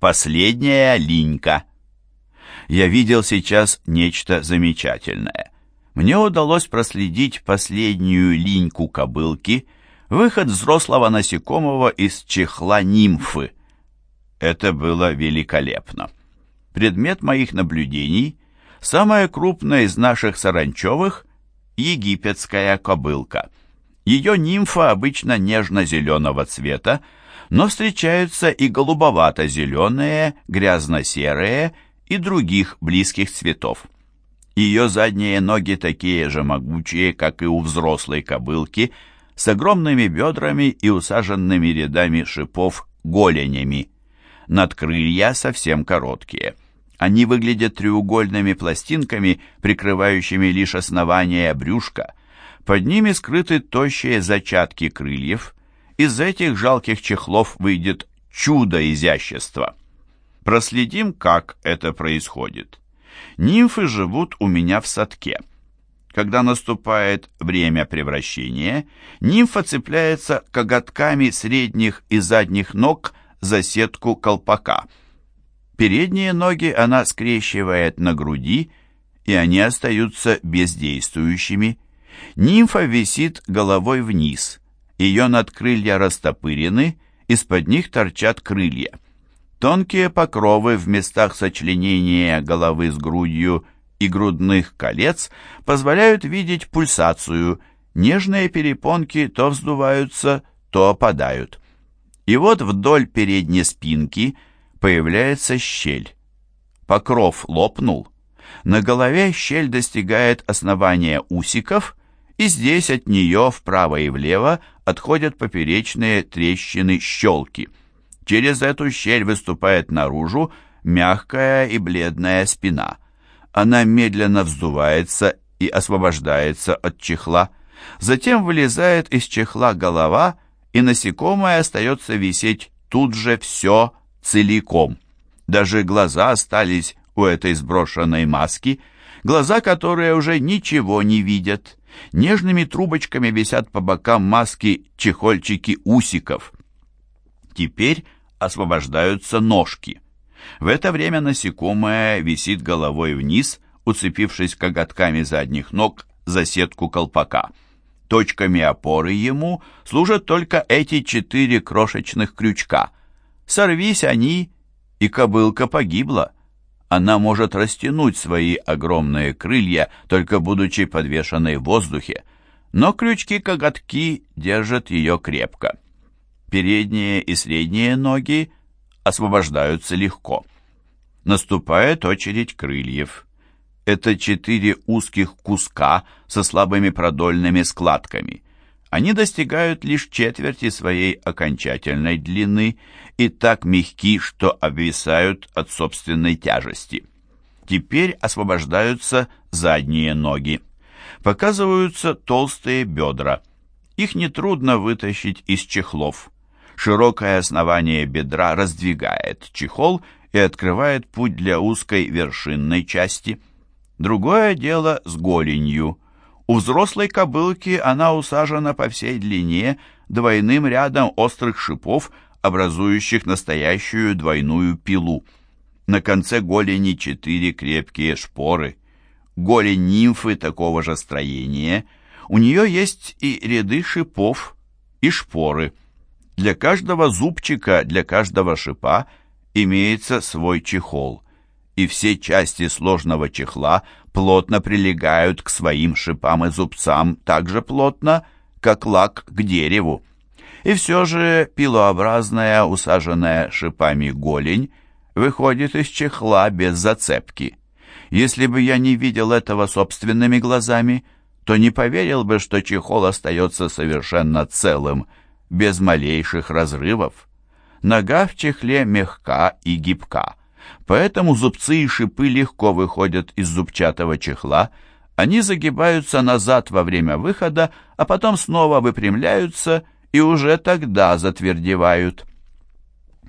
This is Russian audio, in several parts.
Последняя линька. Я видел сейчас нечто замечательное. Мне удалось проследить последнюю линьку кобылки, выход взрослого насекомого из чехла нимфы. Это было великолепно. Предмет моих наблюдений – самая крупная из наших саранчевых – египетская кобылка. Ее нимфа обычно нежно-зеленого цвета, но встречаются и голубовато-зеленые, грязно-серые и других близких цветов. Ее задние ноги такие же могучие, как и у взрослой кобылки, с огромными бедрами и усаженными рядами шипов голенями. Надкрылья совсем короткие. Они выглядят треугольными пластинками, прикрывающими лишь основание брюшка. Под ними скрыты тощие зачатки крыльев. Из этих жалких чехлов выйдет чудо изящества. Проследим, как это происходит. Нимфы живут у меня в садке. Когда наступает время превращения, нимфа цепляется коготками средних и задних ног за сетку колпака. Передние ноги она скрещивает на груди, и они остаются бездействующими. Нимфа висит головой вниз. Ее надкрылья растопырены, из-под них торчат крылья. Тонкие покровы в местах сочленения головы с грудью и грудных колец позволяют видеть пульсацию. Нежные перепонки то вздуваются, то опадают. И вот вдоль передней спинки появляется щель. Покров лопнул. На голове щель достигает основания усиков, и здесь от нее вправо и влево отходят поперечные трещины-щелки. Через эту щель выступает наружу мягкая и бледная спина. Она медленно вздувается и освобождается от чехла. Затем вылезает из чехла голова и насекомое остается висеть тут же все целиком. Даже глаза остались у этой сброшенной маски, глаза, которые уже ничего не видят. Нежными трубочками висят по бокам маски чехольчики усиков. Теперь освобождаются ножки. В это время насекомое висит головой вниз, уцепившись коготками задних ног за сетку колпака. Точками опоры ему служат только эти четыре крошечных крючка. Сорвись они, и кобылка погибла. Она может растянуть свои огромные крылья, только будучи подвешенной в воздухе, но крючки-коготки держат ее крепко. Передние и средние ноги освобождаются легко. Наступает очередь крыльев. Это четыре узких куска со слабыми продольными складками. Они достигают лишь четверти своей окончательной длины и так мягки, что обвисают от собственной тяжести. Теперь освобождаются задние ноги. Показываются толстые бедра. Их нетрудно вытащить из чехлов. Широкое основание бедра раздвигает чехол и открывает путь для узкой вершинной части – Другое дело с голенью. У взрослой кобылки она усажена по всей длине двойным рядом острых шипов, образующих настоящую двойную пилу. На конце голени четыре крепкие шпоры. Голень нимфы такого же строения. У нее есть и ряды шипов, и шпоры. Для каждого зубчика, для каждого шипа имеется свой чехол – и все части сложного чехла плотно прилегают к своим шипам и зубцам так же плотно, как лак к дереву. И все же пилообразная, усаженная шипами голень выходит из чехла без зацепки. Если бы я не видел этого собственными глазами, то не поверил бы, что чехол остается совершенно целым, без малейших разрывов. Нога в чехле мягка и гибка поэтому зубцы и шипы легко выходят из зубчатого чехла, они загибаются назад во время выхода, а потом снова выпрямляются и уже тогда затвердевают.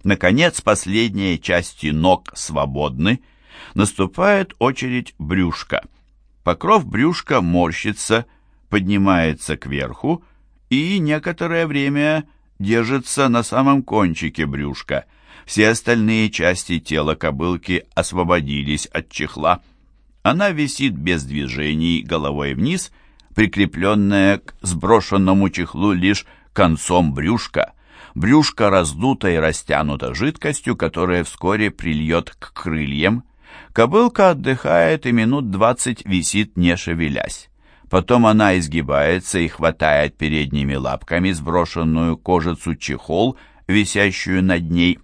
Наконец, последние части ног свободны, наступает очередь брюшка. Покров брюшка морщится, поднимается кверху и некоторое время держится на самом кончике брюшка – Все остальные части тела кобылки освободились от чехла. Она висит без движений головой вниз, прикрепленная к сброшенному чехлу лишь концом брюшка. Брюшко раздуто и растянуто жидкостью, которая вскоре прильет к крыльям. Кобылка отдыхает и минут двадцать висит, не шевелясь. Потом она изгибается и хватает передними лапками сброшенную кожицу чехол, висящую над ней.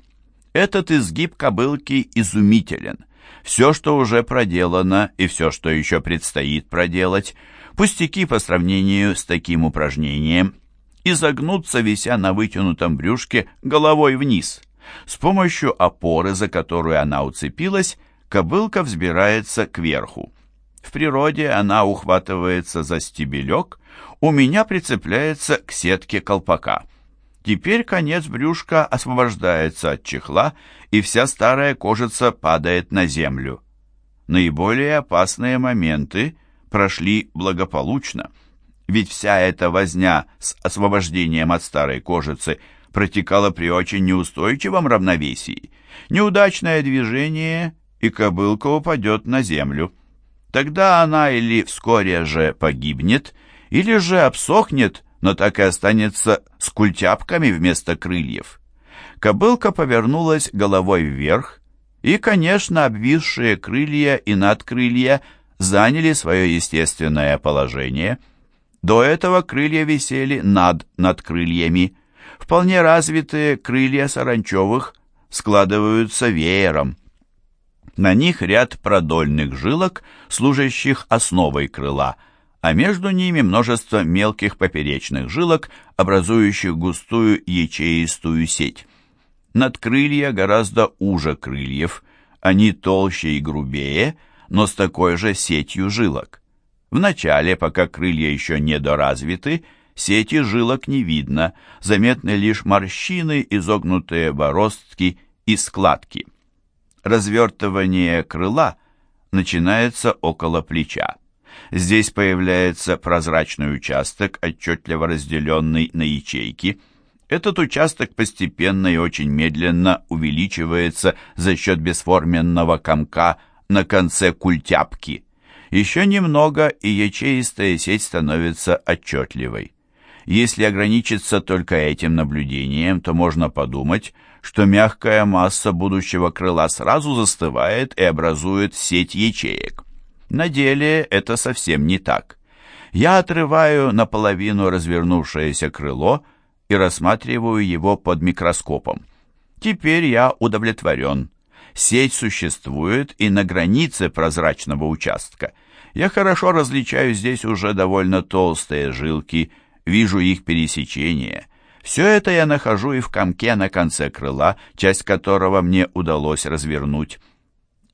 Этот изгиб кобылки изумителен. Все, что уже проделано, и все, что еще предстоит проделать, пустяки по сравнению с таким упражнением, изогнуться, вися на вытянутом брюшке головой вниз. С помощью опоры, за которую она уцепилась, кобылка взбирается кверху. В природе она ухватывается за стебелек, у меня прицепляется к сетке колпака. Теперь конец брюшка освобождается от чехла, и вся старая кожица падает на землю. Наиболее опасные моменты прошли благополучно, ведь вся эта возня с освобождением от старой кожицы протекала при очень неустойчивом равновесии. Неудачное движение, и кобылка упадет на землю. Тогда она или вскоре же погибнет, или же обсохнет, но так и останется с культяпками вместо крыльев. Кобылка повернулась головой вверх, и, конечно, обвисшие крылья и надкрылья заняли свое естественное положение. До этого крылья висели над надкрыльями. Вполне развитые крылья саранчевых складываются веером. На них ряд продольных жилок, служащих основой крыла, а между ними множество мелких поперечных жилок, образующих густую ячеистую сеть. Надкрылья гораздо уже крыльев, они толще и грубее, но с такой же сетью жилок. Вначале, пока крылья еще недоразвиты, сети жилок не видно, заметны лишь морщины, изогнутые бороздки и складки развертывание крыла начинается около плеча. Здесь появляется прозрачный участок, отчетливо разделенный на ячейки. Этот участок постепенно и очень медленно увеличивается за счет бесформенного комка на конце культяпки. Еще немного, и ячеистая сеть становится отчетливой. Если ограничиться только этим наблюдением, то можно подумать, что мягкая масса будущего крыла сразу застывает и образует сеть ячеек. На деле это совсем не так. Я отрываю наполовину развернувшееся крыло и рассматриваю его под микроскопом. Теперь я удовлетворен. Сеть существует и на границе прозрачного участка. Я хорошо различаю здесь уже довольно толстые жилки, вижу их пересечение – все это я нахожу и в комке на конце крыла, часть которого мне удалось развернуть.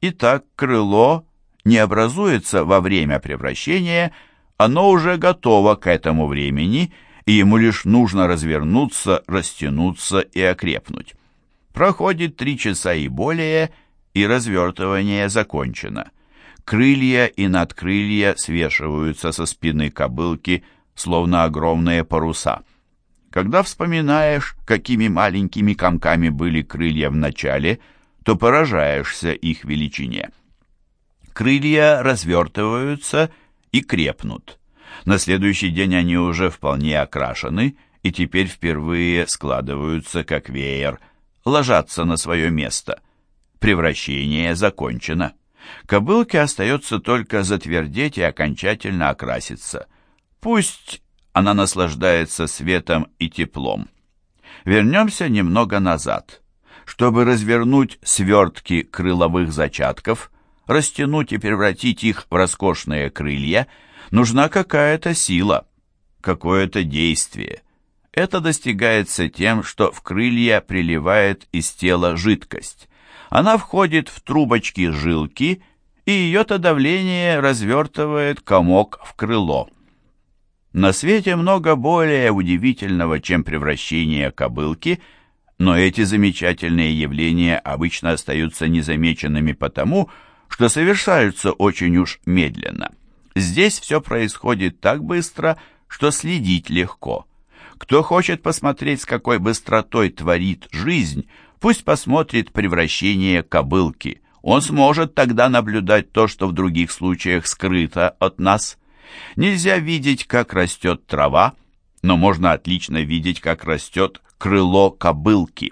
Итак, крыло не образуется во время превращения, оно уже готово к этому времени, и ему лишь нужно развернуться, растянуться и окрепнуть. Проходит три часа и более, и развертывание закончено. Крылья и надкрылья свешиваются со спины кобылки, словно огромные паруса. Когда вспоминаешь, какими маленькими комками были крылья в начале, то поражаешься их величине. Крылья развертываются и крепнут. На следующий день они уже вполне окрашены и теперь впервые складываются как веер, ложатся на свое место. Превращение закончено. Кобылке остается только затвердеть и окончательно окраситься. Пусть она наслаждается светом и теплом. Вернемся немного назад. Чтобы развернуть свертки крыловых зачатков, растянуть и превратить их в роскошные крылья, нужна какая-то сила, какое-то действие. Это достигается тем, что в крылья приливает из тела жидкость. Она входит в трубочки жилки, и ее-то давление развертывает комок в крыло. На свете много более удивительного, чем превращение кобылки, но эти замечательные явления обычно остаются незамеченными потому, что совершаются очень уж медленно. Здесь все происходит так быстро, что следить легко. Кто хочет посмотреть, с какой быстротой творит жизнь, Пусть посмотрит превращение кобылки. Он сможет тогда наблюдать то, что в других случаях скрыто от нас. Нельзя видеть, как растет трава, но можно отлично видеть, как растет крыло кобылки.